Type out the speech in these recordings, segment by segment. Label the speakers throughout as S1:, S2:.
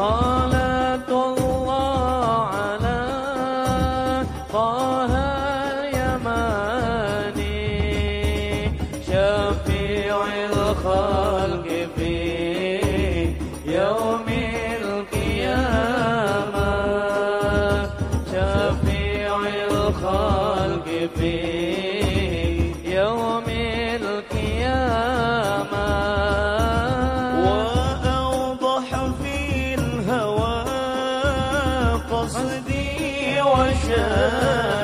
S1: صلاة الله على طه اليماني شفيع الخلق في يوم القيامة. شفيع الخلق في
S2: قصدي وشاني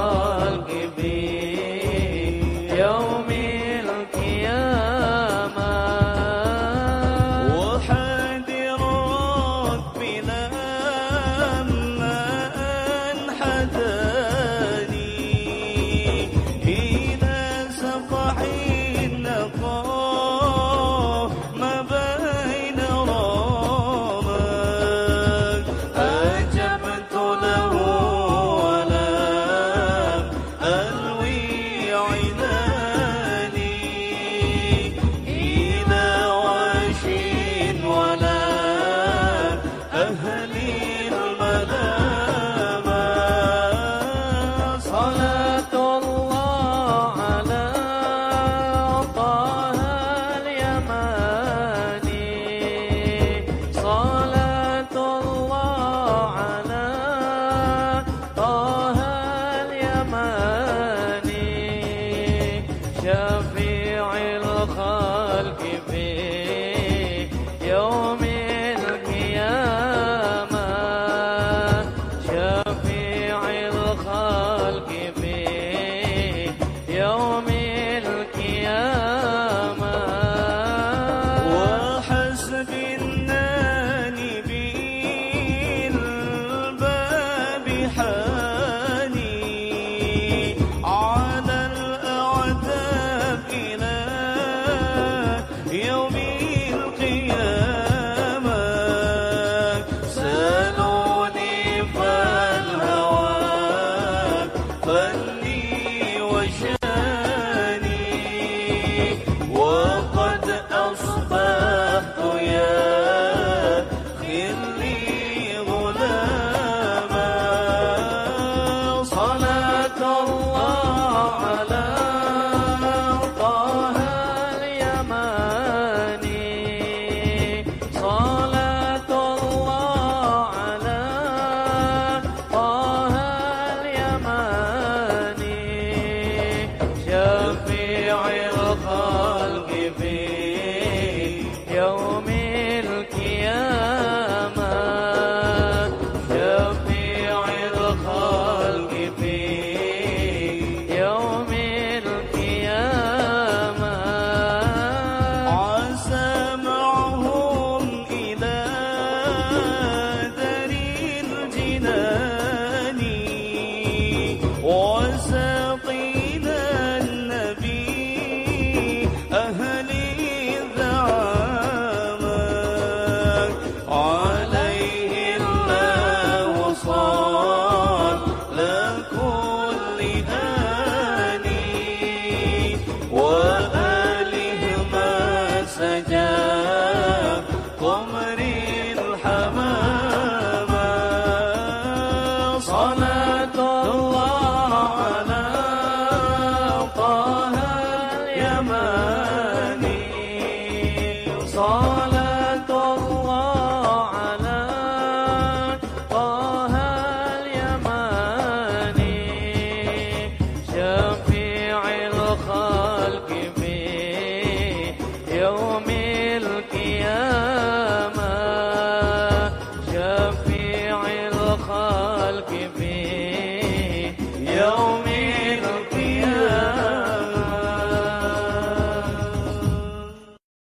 S2: الكبير show. good.
S1: صلاة الله على طه اليماني شفيع الخلق في يوم القيامة. شفيع الخلق في يوم